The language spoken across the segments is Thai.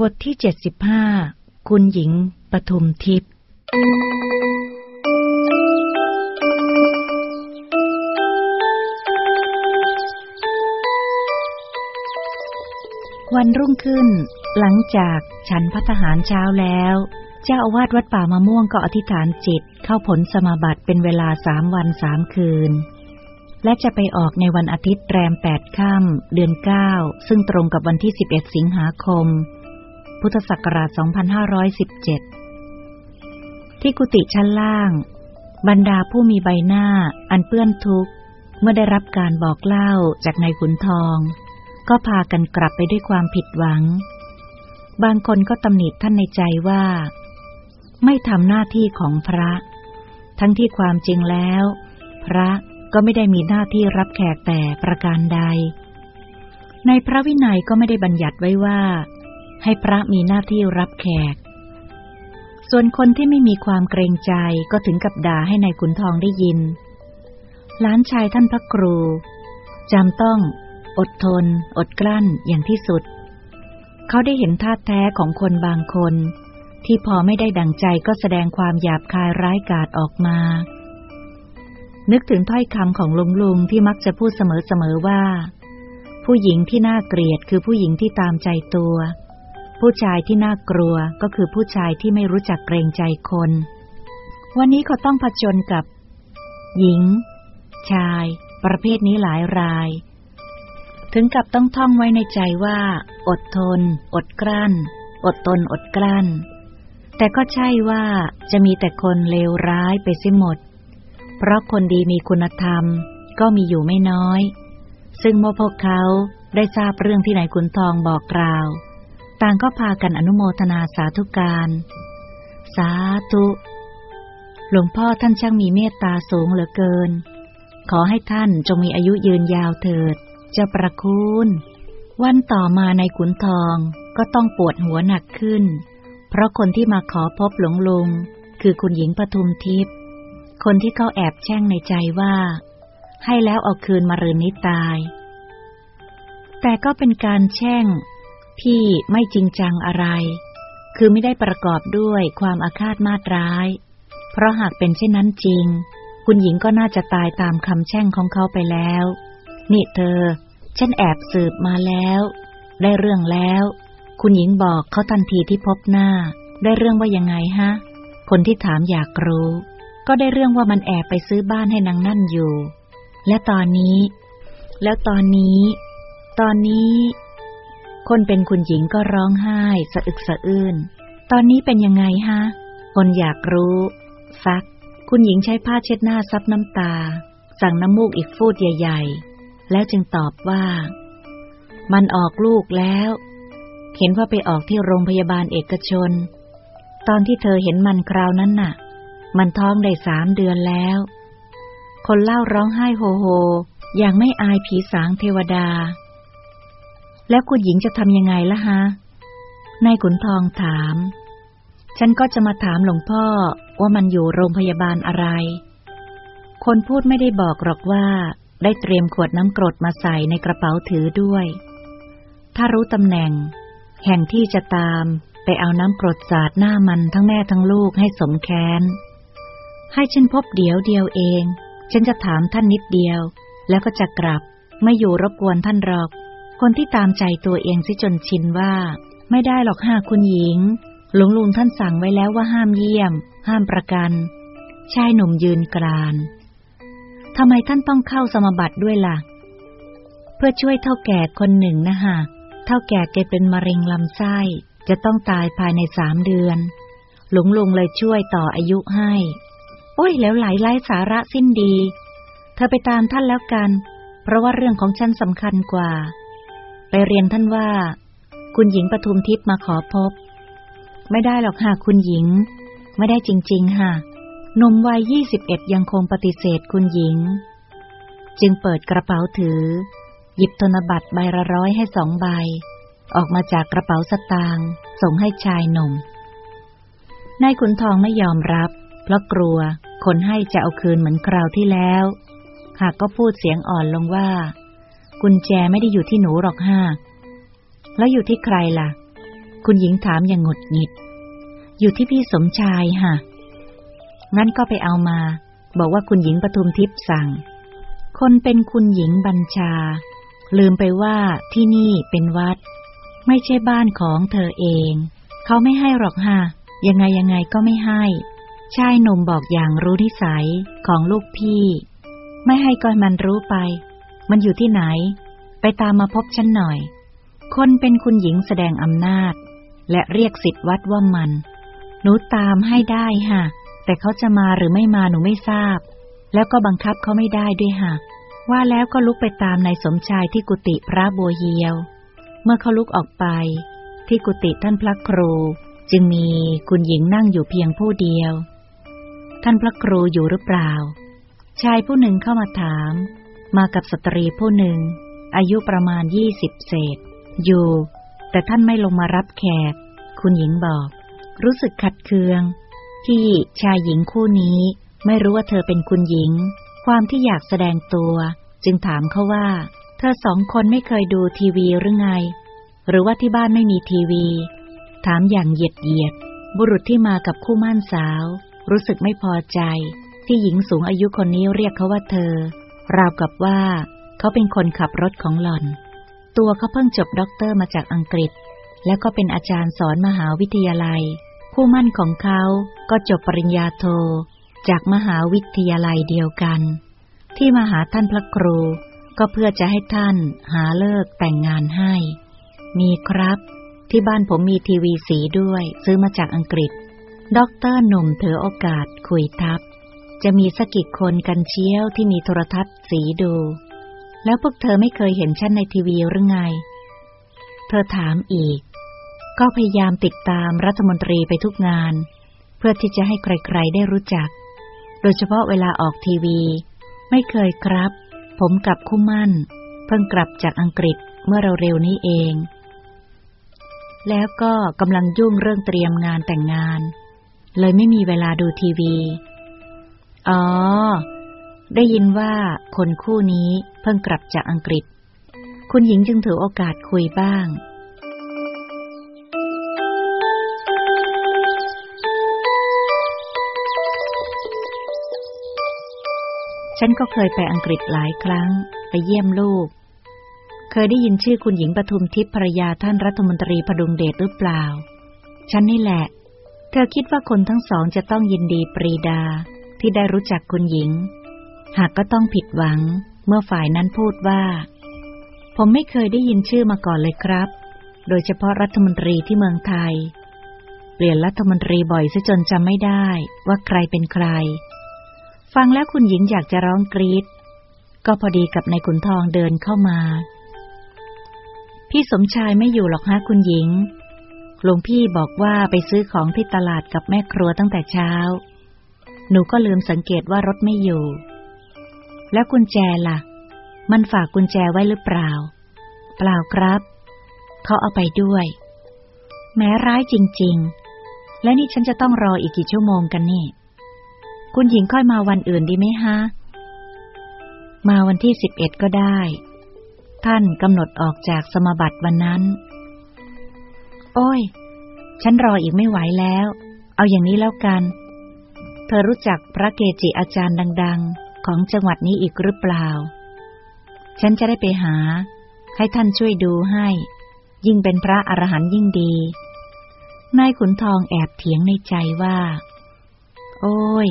บทที่เจ็ดสิบห้าคุณหญิงปทุมทิพย์ วันรุ่งขึ้น หลังจากฉันพัฒหารเช้าแล้ว เจ้าอาวาสวัดป่ามะม่วงก็อธิษฐานจิตเข้าผลสมาบัติเป็นเวลาสามวันสามคืน และจะไปออกในวันอาทิตย์แรมแปดค่ำเดือนเก้าซึ่งตรงกับวันที่สิบเอ็ดสิงหาคม พุทธศักราช 2517 ที่กุฏิชั้นล่าง บรรดาผู้มีใบหน้าอันเปื้อนทุกข์ เมื่อได้รับการบอกเล่าจากนายขุนทอง ก็พากันกลับไปด้วยความผิดหวัง บางคนก็ตำหนิท่านในใจว่า ไม่ทำหน้าที่ของพระ ทั้งที่ความจริงแล้ว พระก็ไม่ได้มีหน้าที่รับแขกแต่ประการใด ในพระวินัยก็ไม่ได้บัญญัติไว้ว่า ให้พระมีหน้าที่รับแขก ส่วนคนที่ไม่มีความเกรงใจก็ถึงกับด่าให้ในายขุนทองได้ยิน หลานชายท่านพระครูจำต้อง อดทน อดกลั้นอย่างที่สุด เขาได้เห็นท่าแท้ของคนบางคน ที่พอไม่ได้ดังใจก็แสดงความหยาบคายร้ายกาจออกมา นึกถึงถ้อยคำของลุงลุงที่มักจะพูดเสมอๆว่า ผู้หญิงที่น่าเกลียดคือผู้หญิงที่ตามใจตัว ผู้ชายที่น่ากลัวก็คือผู้ชายที่ไม่รู้จักเกรงใจคน วันนี้เขาต้องผจญกับ หญิง ชาย ประเภทนี้หลายราย ถึงกับต้องท่องไว้ในใจว่า อดทน อดกลั้น อดตนอดกลั้น แต่ก็ใช่ว่าจะมีแต่คนเลวร้ายไปเสิหมด เพราะคนดีมีคุณธรรมก็มีอยู่ไม่น้อย ซึ่งเมื่อพวกเขาได้ทราบเรื่องที่นายขุนทองบอกกล่าว ต่างก็พากันอนุโมทนาสาธุการ สาธุ หลวงพ่อท่านช่างมีเมตตาสูงเหลือเกิน ขอให้ท่านจงมีอายุยืนยาวเถิดจ้าประคุณวันต่อมาในขุนทองก็ต้องปวดหัวหนักขึ้น เพราะคนที่มาขอพบหลวงลุง คือคุณหญิงปทุมทิพย์ คนที่เขาแอบแช่งในใจว่า ให้แล้วเอาคืนมารืนนี้ตาย แต่ก็เป็นการแช่ง ที่ไม่จริงจังอะไร คือไม่ได้ประกอบด้วยความอาฆาตมาตร้าย เพราะหากเป็นเช่นนั้นจริง คุณหญิงก็น่าจะตายตามคำแช่งของเขาไปแล้ว นี่เธอ ฉันแอบสืบมาแล้ว ได้เรื่องแล้ว คุณหญิงบอกเขาทันทีที่พบหน้า ได้เรื่องว่ายังไงฮะ คนที่ถามอยากรู้ ก็ได้เรื่องว่ามันแอบไปซื้อบ้านให้นางนั่นอยู่ และตอนนี้ แล้วตอนนี้ ตอนนี้ คนเป็นคุณหญิงก็ร้องไห้สะอึกสะอื้น ตอนนี้เป็นยังไงฮะ คนอยากรู้ ซัก คุณหญิงใช้ผ้าเช็ดหน้าซับน้ำตา สั่งน้ำมูกอีกฟูดใหญ่ ๆ แล้วจึงตอบว่า มันออกลูกแล้ว เห็นว่าไปออกที่โรงพยาบาลเอกชน ตอนที่เธอเห็นมันคราวนั้นน่ะ มันท้องได้สามเดือนแล้ว คนเล่าร้องไห้โฮโฮ อย่างไม่อายผีสางเทวดา แล้วคุณหญิงจะทำยังไงล่ะฮะ นายขุนทองถาม ฉันก็จะมาถามหลวงพ่อว่ามันอยู่โรงพยาบาลอะไร คนพูดไม่ได้บอกหรอกว่า ได้เตรียมขวดน้ำกรดมาใส่ในกระเป๋าถือด้วย ถ้ารู้ตำแหน่ง แห่งที่จะตามไปเอาน้ำกรดสาดหน้ามันทั้งแม่ทั้งลูกให้สมแค้น ให้ฉันพบเดี๋ยวเดียวเอง ฉันจะถามท่านนิดเดียว แล้วก็จะกลับไม่อยู่รบกวนท่านหรอก คนที่ตามใจตัวเองซิจนชินว่า ไม่ได้หรอกห้าคุณหญิง หลวงลุงท่านสั่งไว้แล้วว่าห้ามเยี่ยม ห้ามประกัน ชายหนุ่มยืนกรานทำไมท่านต้องเข้าสมบัติด้วยล่ะ เพื่อช่วยเท่าแก่คนหนึ่งนะฮะเท่าแก่แกเป็นมะเร็งลำไส้ จะต้องตายภายในสามเดือน หลวงลุงเลยช่วยต่ออายุให้ โอ้ยแล้วไหลไร้สาระสิ้นดี เธอไปตามท่านแล้วกัน เพราะว่าเรื่องของฉันสำคัญกว่า ไปเรียนท่านว่า คุณหญิงปทุมทิพย์มาขอพบ ไม่ได้หรอกค่ะคุณหญิง ไม่ได้จริงๆค่ะนมวัยยี่สิบเอ็ดยังคงปฏิเสธคุณหญิง จึงเปิดกระเป๋าถือ หยิบธนบัตรใบละร้อยให้สองใบ ออกมาจากกระเป๋าสตางค์ส่งให้ชายหนุ่มนายขุนทองไม่ยอมรับ เพราะกลัวคนให้จะเอาคืนเหมือนคราวที่แล้ว หากก็พูดเสียงอ่อนลงว่า กุญแจไม่ได้อยู่ที่หนูหรอกห้า แล้วอยู่ที่ใครล่ะ คุณหญิงถามอย่างหงุดหงิด อยู่ที่พี่สมชายฮะงั้นก็ไปเอามา บอกว่าคุณหญิงปทุมทิพย์สั่ง คนเป็นคุณหญิงบัญชา ลืมไปว่าที่นี่เป็นวัด ไม่ใช่บ้านของเธอเอง เขาไม่ให้หรอกฮะยังไงยังไงก็ไม่ให้ ชายหนุ่มบอกอย่างรู้นิสัยของลูกพี่ ไม่ให้ก็มันรู้ไป มันอยู่ที่ไหน ไปตามมาพบฉันหน่อย คนเป็นคุณหญิงแสดงอำนาจ และเรียกสิทธิ์วัดว่ามัน หนูตามให้ได้ฮะ แต่เขาจะมาหรือไม่มาหนูไม่ทราบ แล้วก็บังคับเขาไม่ได้ด้วยฮะ ว่าแล้วก็ลุกไปตามนายสมชายที่กุฏิพระบัวเฮียว เมื่อเขาลุกออกไป ที่กุฏิท่านพระครู จึงมีคุณหญิงนั่งอยู่เพียงผู้เดียว ท่านพระครูอยู่หรือเปล่า ชายผู้หนึ่งเข้ามาถาม มากับสตรีผู้หนึ่ง อายุประมาณยี่สิบเศษ อยู่ แต่ท่านไม่ลงมารับแขก คุณหญิงบอก รู้สึกขัดเคือง ที่ชายหญิงคู่นี้ไม่รู้ว่าเธอเป็นคุณหญิง ความที่อยากแสดงตัว จึงถามเขาว่า เธอสองคนไม่เคยดูทีวีหรือไง หรือว่าที่บ้านไม่มีทีวี ถามอย่างเหยียดเหยียด บุรุษที่มากับคู่มั่นสาว รู้สึกไม่พอใจ ที่หญิงสูงอายุคนนี้เรียกเขาว่าเธอ ราวกับว่าเขาเป็นคนขับรถของหล่อน ตัวเขาเพิ่งจบด็อกเตอร์มาจากอังกฤษ แล้วก็เป็นอาจารย์สอนมหาวิทยาลัย คู่มั่นของเขาก็จบปริญญาโท จากมหาวิทยาลัยเดียวกัน ที่มาหาท่านพระครูก็เพื่อจะให้ท่านหาเลิกแต่งงานให้ มีครับ ที่บ้านผมมีทีวีสีด้วย ซื้อมาจากอังกฤษด็อกเตอร์หนุ่มถือโอกาสคุยทับ จะมีสกกี่คนกันเชี่ยวที่มีโทรทัศน์สีดู แล้วพวกเธอไม่เคยเห็นฉันในทีวีหรือไง เธอถามอีก ก็พยายามติดตามรัฐมนตรีไปทุกงาน เพื่อที่จะให้ใครๆได้รู้จัก โดยเฉพาะเวลาออกทีวี ไม่เคยครับ ผมกับคู่มั่น เพิ่งกลับจากอังกฤษเมื่อเราเร็วนี้เอง แล้วก็กำลังยุ่งเรื่องเตรียมงานแต่งงาน เลยไม่มีเวลาดูทีวี อ๋อ ได้ยินว่าคนคู่นี้เพิ่งกลับจากอังกฤษ คุณหญิงจึงถือโอกาสคุยบ้างฉันก็เคยไปอังกฤษหลายครั้ง ไปเยี่ยมลูก เคยได้ยินชื่อคุณหญิงปทุมทิพย์ภรยาท่านรัฐมนตรีพดุงเดชหรือเปล่า ฉันนี่แหละ เธอคิดว่าคนทั้งสองจะต้องยินดีปรีดา ที่ได้รู้จักคุณหญิง หากก็ต้องผิดหวัง เมื่อฝ่ายนั้นพูดว่า ผมไม่เคยได้ยินชื่อมาก่อนเลยครับ โดยเฉพาะรัฐมนตรีที่เมืองไทย เปลี่ยนรัฐมนตรีบ่อยซะจนจำไม่ได้ว่าใครเป็นใคร ฟังแล้วคุณหญิงอยากจะร้องกรีดก็พอดีกับนายขุนทองเดินเข้ามา พี่สมชายไม่อยู่หรอกฮะคุณหญิงหลวงพี่บอกว่าไปซื้อของที่ตลาดกับแม่ครัวตั้งแต่เช้า หนูก็ลืมสังเกตว่ารถไม่อยู่ แล้วกุญแจละ่ะ มันฝากกุญแจไว้หรือเปล่า เปล่าครับ เขาเอาไปด้วย แม้ร้ายจริง ๆ และนี่ฉันจะต้องรออีกกี่ชั่วโมงกันนี่ คุณหญิงค่อยมาวันอื่นดีไหมฮะ มาวันที่สิบเอ็ดก็ได้ ท่านกำหนดออกจากสมบัติวันนั้น โอ้ย ฉันรออีกไม่ไหวแล้ว เอาอย่างนี้แล้วกัน เธอรู้จักพระเกจิอาจารย์ดัง ๆ ของจังหวัดนี้อีกหรือเปล่า ฉันจะได้ไปหา ให้ท่านช่วยดูให้ ยิ่งเป็นพระอรหันต์ยิ่งดี นายขุนทองแอบเถียงในใจว่า โอ้ย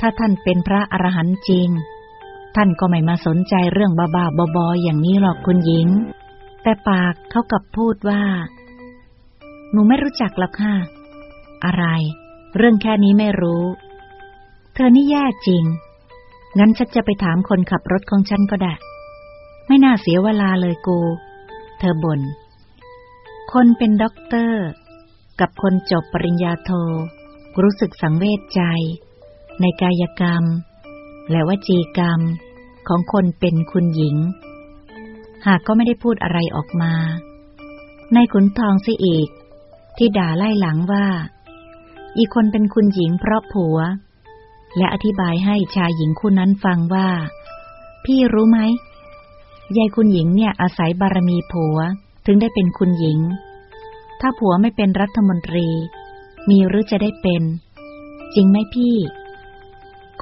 ถ้าท่านเป็นพระอรหันต์จริง ท่านก็ไม่มาสนใจเรื่องบ้าๆบอๆอย่างนี้หรอกคุณหญิง แต่ปากเขากับพูดว่า หนูไม่รู้จักหรอกค่ะ อะไร เรื่องแค่นี้ไม่รู้ ธอนี่แย่จริง งั้นฉันจะไปถามคนขับรถของฉันก็ได้ ไม่น่าเสียเวลาเลยกู เธอบน่น คนเป็นด็อกเตอร์ กับคนจบปริญญาโท รู้สึกสังเวชใจ ในกายกรรม และวจีกรรมของคนเป็นคุณหญิง หากก็ไม่ได้พูดอะไรออกมา ในขุนทองสิอีก ที่ด่าไล่หลังว่า อีคนเป็นคุณหญิงเพราะผัว และอธิบายให้ชายหญิงคู่นั้นฟังว่า พี่รู้ไหมยายคุณหญิงเนี่ยอาศัยบารมีผัวถึงได้เป็นคุณหญิง ถ้าผัวไม่เป็นรัฐมนตรี มีหรือจะได้เป็น จริงไหมพี่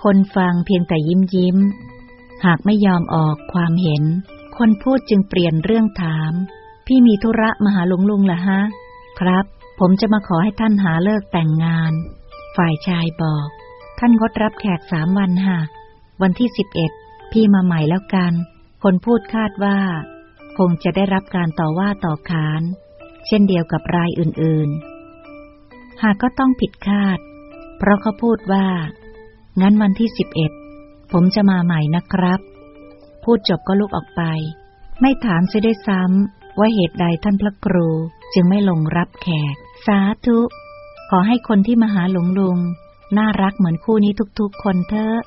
คนฟังเพียงแต่ยิ้มยิ้ม หากไม่ยอมออกความเห็น คนพูดจึงเปลี่ยนเรื่องถาม พี่มีธุระมาหาลุงลุงเหรอฮะ ครับ ผมจะมาขอให้ท่านหาเลิกแต่งงาน ฝ่ายชายบอก ท่านงดรับแขกสามวันฮะวันที่สิบเอ็ดพี่มาใหม่แล้วกัน คนพูดคาดว่า คงจะได้รับการต่อว่าต่อขาน เช่นเดียวกับรายอื่นๆ หากก็ต้องผิดคาด เพราะเขาพูดว่า งั้นวันที่สิบเอ็ดผมจะมาใหม่นะครับ พูดจบก็ลุกออกไป ไม่ถามเสียด้วยซ้ำว่าเหตุใดท่านพระครูจึงไม่ลงรับแขก สาธุ ขอให้คนที่มาหาหลวงลุง น่ารักเหมือนคู่นี้ทุกๆคนเถอะ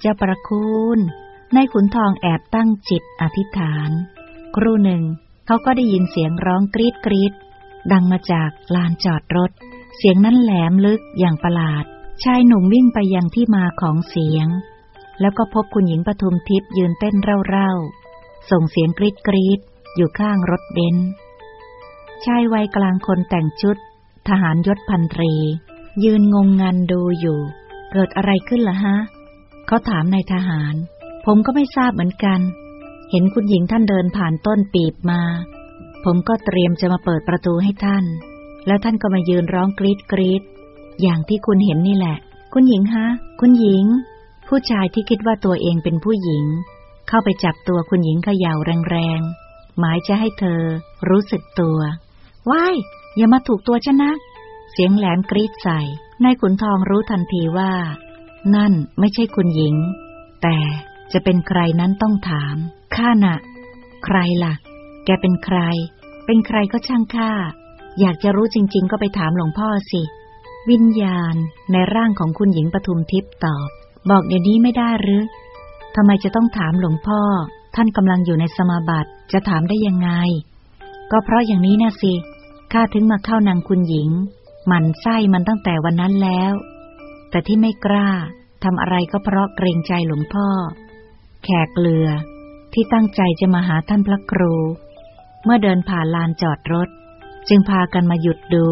เจ้าประคุณนายขุนทองแอบตั้งจิตอธิษฐาน ครู่หนึ่ง เขาก็ได้ยินเสียงร้องกรีดกรีดดังมาจากลานจอดรถ เสียงนั้นแหลมลึกอย่างประหลาด ชายหนุ่มวิ่งไปยังที่มาของเสียง แล้วก็พบคุณหญิงปทุมทิพย์ยืนเต้นเร่าๆ ส่งเสียงกรี๊ดกรี๊ดอยู่ข้างรถเบนซ์ชายวัยกลางคนแต่งชุด ทหารยศพันตรี ยืนงงงันดูอยู่ เกิดอะไรขึ้นล่ะฮะ เขาถามนายทหาร ผมก็ไม่ทราบเหมือนกัน เห็นคุณหญิงท่านเดินผ่านต้นปีบมา ผมก็เตรียมจะมาเปิดประตูให้ท่าน แล้วท่านก็มายืนร้องกรี๊ดกรี๊ดอย่างที่คุณเห็นนี่แหละ คุณหญิงฮะ คุณหญิง ผู้ชายที่คิดว่าตัวเองเป็นผู้หญิง เข้าไปจับตัวคุณหญิงเขย่าแรงๆ หมายจะให้เธอรู้สึกตัว ว้าย อย่ามาถูกตัวฉันนะ เสียงแหลมกรีดใส่ นายขุนทองรู้ทันทีว่า นั่นไม่ใช่คุณหญิง แต่จะเป็นใครนั้นต้องถาม ข้าน่ะ ใครล่ะ แกเป็นใคร เป็นใครก็ช่างข้า อยากจะรู้จริง ๆ ก็ไปถามหลวงพ่อสิ วิญญาณในร่างของคุณหญิงปทุมทิพย์ตอบ บอกเดี๋ยวนี้ไม่ได้หรือทำไมจะต้องถามหลวงพ่อ ท่านกำลังอยู่ในสมาบัติ จะถามได้ยังไง ก็เพราะอย่างนี้นะสิ ข้าถึงมาเข้านางคุณหญิง มันไส้มันตั้งแต่วันนั้นแล้ว แต่ที่ไม่กล้าทำอะไรก็เพราะเกรงใจหลวงพ่อ แขกเหรื่อ ที่ตั้งใจจะมาหาท่านพระครู เมื่อเดินผ่านลานจอดรถ จึงพากันมาหยุดดู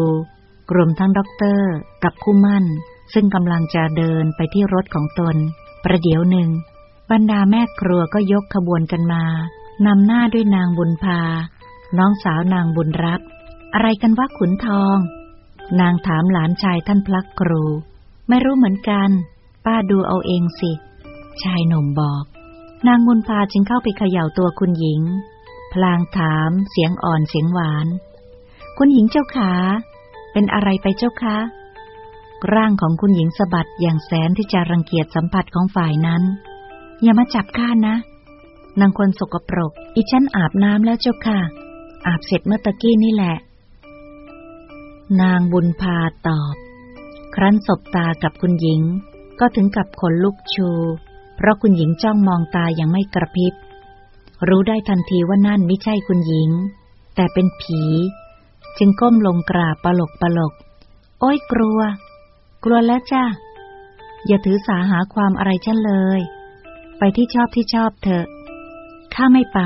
กลุ่มทั้งด็อกเตอร์กับคู่หมั้น ซึ่งกำลังจะเดินไปที่รถของตน ประเดี๋ยวหนึ่ง บรรดาแม่ครัวก็ยกขบวนกันมานำหน้าด้วยนางบุญพา น้องสาวนางบุญรับ อะไรกันวะขุนทอง นางถามหลานชายท่านพระครู ไม่รู้เหมือนกัน ป้าดูเอาเองสิ ชายหนุ่มบอก นางบุญพาจึงเข้าไปเขย่าตัวคุณหญิง พลางถามเสียงอ่อนเสียงหวาน คุณหญิงเจ้าขา เป็นอะไรไปเจ้าคะ ร่างของคุณหญิงสะบัดอย่างแสนที่จะรังเกียจสัมผัสของฝ่ายนั้น อย่ามาจับข้านะนางคนสกปรก อีฉันอาบน้ำแล้วเจ้าค่ะ อาบเสร็จเมื่อตะกี้นี่แหละ นางบุญพาตอบ ครั้นสบตากับคุณหญิง ก็ถึงกับขนลุกชู เพราะคุณหญิงจ้องมองตาอย่างไม่กระพริบ รู้ได้ทันทีว่านั่นไม่ใช่คุณหญิง แต่เป็นผี จึงก้มลงกราบปลกปลก โอ้ยกลัว กลัวแล้วจ้าอย่าถือสาหาความอะไรฉันเลย ไปที่ชอบที่ชอบเถอะ ข้าไม่ไป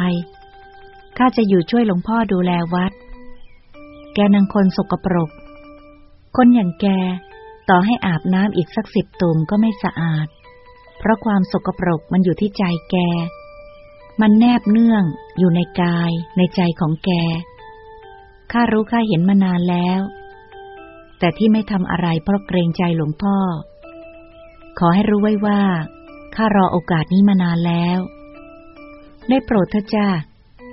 ข้าจะอยู่ช่วยหลวงพ่อดูแลวัด แกนังคนสกปรก คนอย่างแก ต่อให้อาบน้ำอีกสักสิบตุ่มก็ไม่สะอาด เพราะความสกปรกมันอยู่ที่ใจแก มันแนบเนื่องอยู่ในกาย ในใจของแก ข้ารู้ข้าเห็นมานานแล้ว แต่ที่ไม่ทำอะไรเพราะเกรงใจหลวงพ่อ ขอให้รู้ไว้ว่าข้ารอโอกาสนี้มานานแล้ว ได้โปรดเถอะจ้า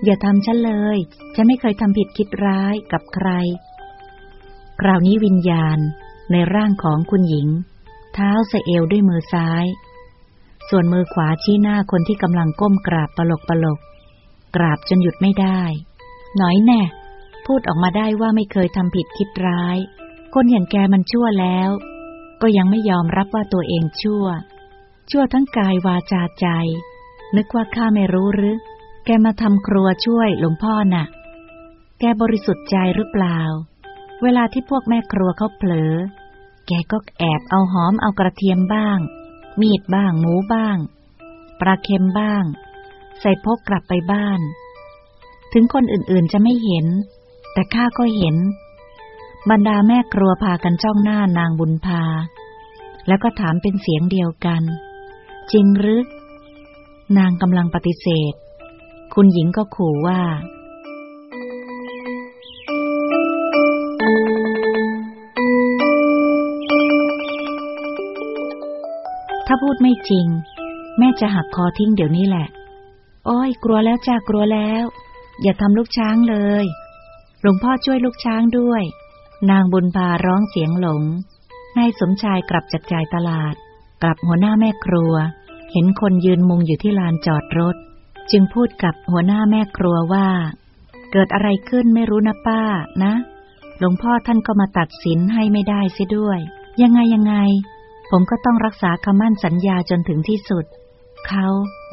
อย่าทำฉันเลย ฉันไม่เคยทำผิดคิดร้ายกับใคร คราวนี้วิญญาณในร่างของคุณหญิง เท้าสะเอวด้วยมือซ้าย ส่วนมือขวาชี้หน้าคนที่กำลังก้มกราบปลกปลก กราบจนหยุดไม่ได้ หน้อยแน่ พูดออกมาได้ว่าไม่เคยทำผิดคิดร้าย คนอย่างแกมันชั่วแล้ว ก็ยังไม่ยอมรับว่าตัวเองชั่ว ชั่วทั้งกายวาจาใจ นึกว่าข้าไม่รู้หรือ แกมาทำครัวช่วยหลวงพ่อน่ะ แกบริสุทธิ์ใจหรือเปล่า เวลาที่พวกแม่ครัวเขาเผลอ แกก็แอบเอาหอมเอากระเทียมบ้าง มีดบ้างหมูบ้าง ปลาเค็มบ้าง ใส่พกกลับไปบ้าน ถึงคนอื่นๆจะไม่เห็น แต่ข้าก็เห็น บรรดาแม่ครัวพากันจ้องหน้านางบุญพา แล้วก็ถามเป็นเสียงเดียวกัน จริงหรือนางกำลังปฏิเสธ คุณหญิงก็ขู่ว่า ถ้าพูดไม่จริง แม่จะหักคอทิ้งเดี๋ยวนี้แหละ โอ้ย กลัวแล้วจ้ากลัวแล้ว อย่าทำลูกช้างเลย หลวงพ่อช่วยลูกช้างด้วย นางบุญพาร้องเสียงหลง นายสมชายกลับจากจ่ายตลาด กลับหัวหน้าแม่ครัว เห็นคนยืนมุงอยู่ที่ลานจอดรถ จึงพูดกับหัวหน้าแม่ครัวว่า เกิดอะไรขึ้นไม่รู้นะป้านะ หลวงพ่อท่านก็มาตัดสินให้ไม่ได้เสียด้วย ยังไงยังไง ผมก็ต้องรักษาคำมั่นสัญญาจนถึงที่สุด เขา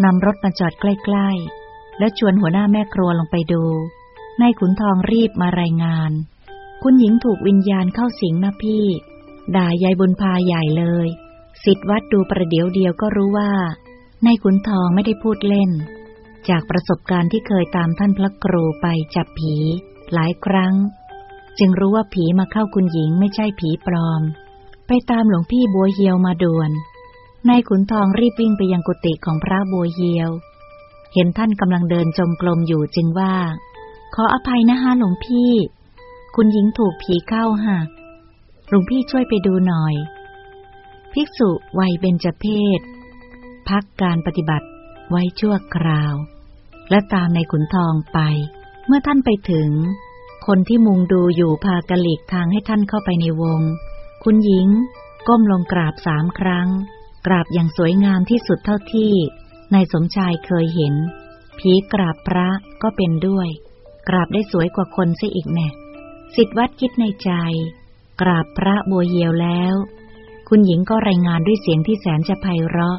นำรถมาจอดใกล้ ๆ แล้วชวนหัวหน้าแม่ครัวลงไปดูนายขุนทองรีบมารายงาน คุณหญิงถูกวิญญาณเข้าสิงนะพี่ ด่ายายบุญพาใหญ่เลยสิทธวัดดูประเดี๋ยวเดียวก็รู้ว่านายขุนทองไม่ได้พูดเล่น จากประสบการณ์ที่เคยตามท่านพระครูไปจับผี หลายครั้ง จึงรู้ว่าผีมาเข้าคุณหญิงไม่ใช่ผีปลอม ไปตามหลวงพี่บัวเฮียวมาด่วนนายขุนทองรีบวิ่งไปยังกุฏิของพระบัวเฮียว เห็นท่านกำลังเดินจมกลมอยู่จึงว่า ขออภัยนะฮะหลวงพี่ คุณหญิงถูกผีเข้าฮะหลวงพี่ช่วยไปดูหน่อย ภิกษุวัยเบญจเพศพักการปฏิบัติ ไว้ชั่วคราว และตามในขุนทองไป เมื่อท่านไปถึง คนที่มุงดูอยู่พากะหลีกทางให้ท่านเข้าไปในวง คุณหญิง ก้มลงกราบสามครั้ง กราบอย่างสวยงามที่สุดเท่าที่นายสมชายเคยเห็น ผีกราบพระก็เป็นด้วย กราบได้สวยกว่าคนซะอีกแน่สิทธวัดคิดในใจ กราบพระบัวเยียวแล้ว คุณหญิงก็รายงานด้วยเสียงที่แสนจะไพเราะ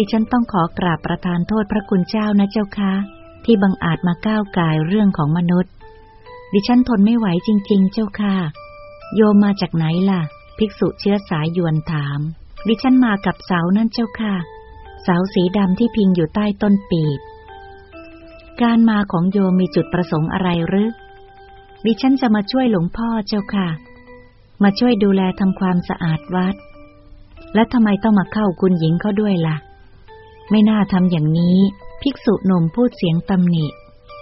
ดิฉันต้องขอกราบประทานโทษพระคุณเจ้านะเจ้าค่ะที่บังอาจมาก้าวกายเรื่องของมนุษย์ ดิฉันทนไม่ไหวจริง ๆ เจ้าค่ะ โยมมาจากไหนล่ะ ภิกษุเชื้อสายยวนถาม ดิฉันมากับเสานั่นเจ้าค่ะ เสาสีดำที่พิงอยู่ใต้ต้นปีบการมาของโยมมีจุดประสงค์อะไรหรือ ดิฉันจะมาช่วยหลวงพ่อเจ้าค่ะ มาช่วยดูแลทำความสะอาดวัด และทำไมต้องมาเข้าคุณหญิงเขาด้วยล่ะ ไม่น่าทำอย่างนี้ ภิกษุหนุ่มพูดเสียงตำหนิ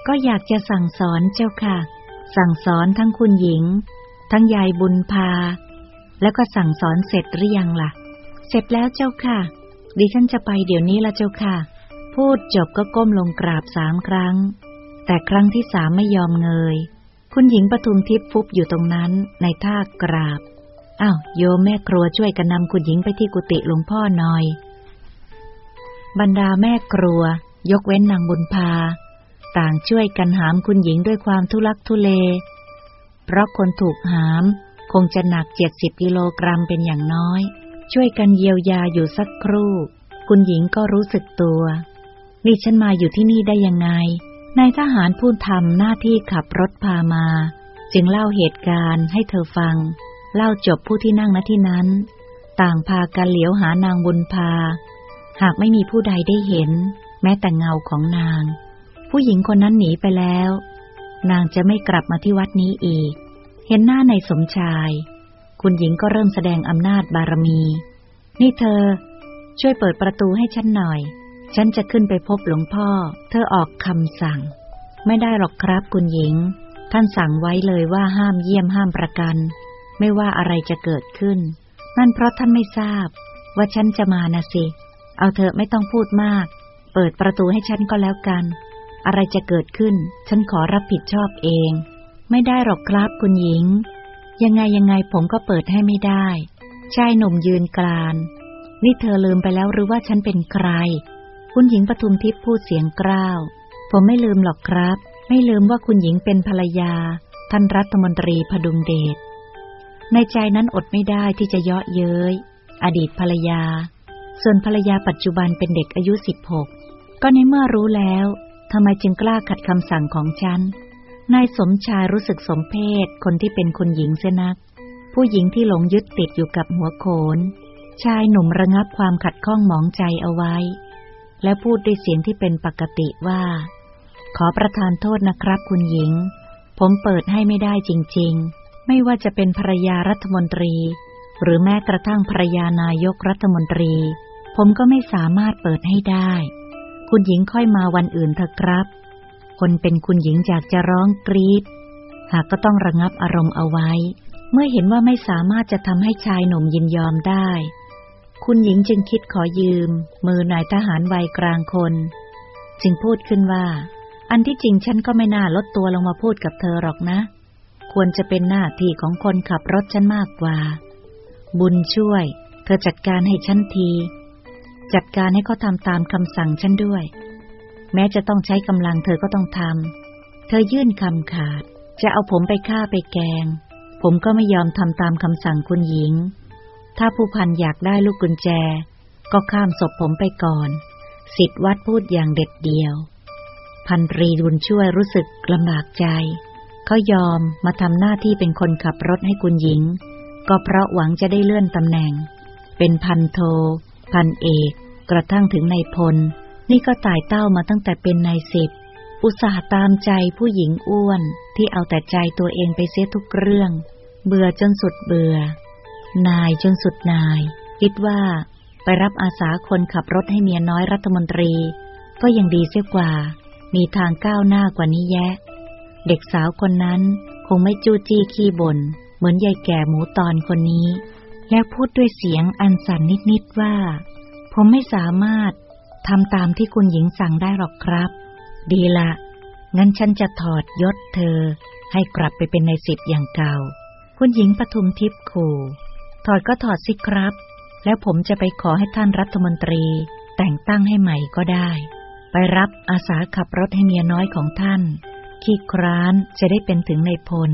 ก็อยากจะสั่งสอนเจ้าค่ะ สั่งสอนทั้งคุณหญิง ทั้งยายบุญพา แล้วก็สั่งสอนเสร็จหรือยังล่ะ เสร็จแล้วเจ้าค่ะ ดิฉันจะไปเดี๋ยวนี้ละเจ้าค่ะ พูดจบก็ก้มลงกราบสามครั้ง แต่ครั้งที่สามไม่ยอมเงย คุณหญิงปทุมทิพย์ฟุบอยู่ตรงนั้นในท่ากราบ อ้าวโยมแม่ครัวช่วยกันนำคุณหญิงไปที่กุฏิหลวงพ่อหน่อย บรรดาแม่ครัว ยกเว้นนางบุญพา ต่างช่วยกันหามคุณหญิงด้วยความทุลักทุเล เพราะคนถูกหามคงจะหนักเจ็ดสิบกิโลกรัมเป็นอย่างน้อย ช่วยกันเยียวยาอยู่สักครู่ คุณหญิงก็รู้สึกตัวดิฉันมาอยู่ที่นี่ได้ยังไงนายทหารผู้ทำหน้าที่ขับรถพามา จึงเล่าเหตุการณ์ให้เธอฟัง เล่าจบผู้ที่นั่งณที่นั้น ต่างพากันเหลียวหานางบุญพา หากไม่มีผู้ใดได้เห็น แม้แต่เงาของนาง ผู้หญิงคนนั้นหนีไปแล้ว นางจะไม่กลับมาที่วัดนี้อีก เห็นหน้าในสมชาย คุณหญิงก็เริ่มแสดงอำนาจบารมี นี่เธอ ช่วยเปิดประตูให้ฉันหน่อย ฉันจะขึ้นไปพบหลวงพ่อ เธอออกคำสั่ง ไม่ได้หรอกครับคุณหญิง ท่านสั่งไว้เลยว่าห้ามเยี่ยมห้ามประกัน ไม่ว่าอะไรจะเกิดขึ้น นั่นเพราะท่านไม่ทราบ ว่าฉันจะมานะสิเเอาเถอะไม่ต้องพูดมาก เปิดประตูให้ฉันก็แล้วกัน อะไรจะเกิดขึ้น ฉันขอรับผิดชอบเอง ไม่ได้หรอกครับคุณหญิง ยังไงยังไงผมก็เปิดให้ไม่ได้ชายหนุ่มยืนกราน นี่เธอลืมไปแล้วหรือว่าฉันเป็นใคร คุณหญิงปทุมทิพย์พูดเสียงกร้าว ผมไม่ลืมหรอกครับ ไม่ลืมว่าคุณหญิงเป็นภรรยา ท่านรัฐมนตรีพดุงเดช ในใจนั้นอดไม่ได้ที่จะเยาะเย้ย อดีตภรรยา ส่วนภรรยาปัจจุบันเป็นเด็กอายุสิบหกก็ในเมื่อรู้แล้วทำไมจึงกล้าขัดคำสั่งของฉัน นายสมชายรู้สึกสมเพศคนที่เป็นคนหญิงเสนัก ผู้หญิงที่หลงยึดติดอยู่กับหัวโขน ชายหนุ่มระงับความขัดข้องหมองใจเอาไว้ และพูดด้วยเสียงที่เป็นปกติว่า ขอประทานโทษนะครับคุณหญิง ผมเปิดให้ไม่ได้จริง ๆ ไม่ว่าจะเป็นภรรยารัฐมนตรี หรือแม้กระทั่งภรรยานายกรัฐมนตรี ผมก็ไม่สามารถเปิดให้ได้ คุณหญิงค่อยมาวันอื่นเถอะครับ คนเป็นคุณหญิงอยากจะร้องกรีดหากก็ต้องระงับอารมณ์เอาไว้ เมื่อเห็นว่าไม่สามารถจะทำให้ชายหนุ่มยินยอมได้ คุณหญิงจึงคิดขอยืม มือนายทหารวัยกลางคน จึงพูดขึ้นว่า อันที่จริงฉันก็ไม่น่าลดตัวลงมาพูดกับเธอหรอกนะ ควรจะเป็นหน้าที่ของคนขับรถฉันมากกว่า บุญช่วย เธอจัดการให้ฉันที จัดการให้เขาทำตามคำสั่งฉันด้วย แม้จะต้องใช้กำลังเธอก็ต้องทำ เธอยื่นคำขาด จะเอาผมไปฆ่าไปแกง ผมก็ไม่ยอมทำตามคำสั่งคุณหญิง ถ้าผู้พันอยากได้ลูกกุญแจ ก็ข้ามศพผมไปก่อน สิทธิวัดพูดอย่างเด็ดเดียว พันตรีบุญช่วยรู้สึกลำบากใจ เขายอมมาทำหน้าที่เป็นคนขับรถให้คุณหญิง ก็เพราะหวังจะได้เลื่อนตำแหน่ง เป็นพันโท พันเอกกระทั่งถึงในายพล นี่ก็ตายเต้ามาตั้งแต่เป็นนายสิบอุตส่าห์ตามใจผู้หญิงอ้วนที่เอาแต่ใจตัวเองไปเสียทุกเรื่อง เบื่อจนสุดเบื่อ นายจนสุดนาย คิดว่า ไปรับอาสาคนขับรถให้เมียน้อยรัฐมนตรี ก็ยังดีเสียกว่า มีทางก้าวหน้ากว่านี้แยะ เด็กสาวคนนั้นคงไม่จู้จี้ขี้บน่นเหมือนยายแก่หมูตอนคนนี้ แล้วพูดด้วยเสียงอันสั่นนิดๆว่า ผมไม่สามารถทำตามที่คุณหญิงสั่งได้หรอกครับ ดีละ งั้นฉันจะถอดยศเธอ ให้กลับไปเป็นในสิบอย่างเก่า คุณหญิงปทุมทิพย์ขู่ถอดก็ถอดสิครับ แล้วผมจะไปขอให้ท่านรัฐมนตรี แต่งตั้งให้ใหม่ก็ได้ ไปรับอาสาขับรถให้เมียน้อยของท่าน ขี้คร้านจะได้เป็นถึงในพล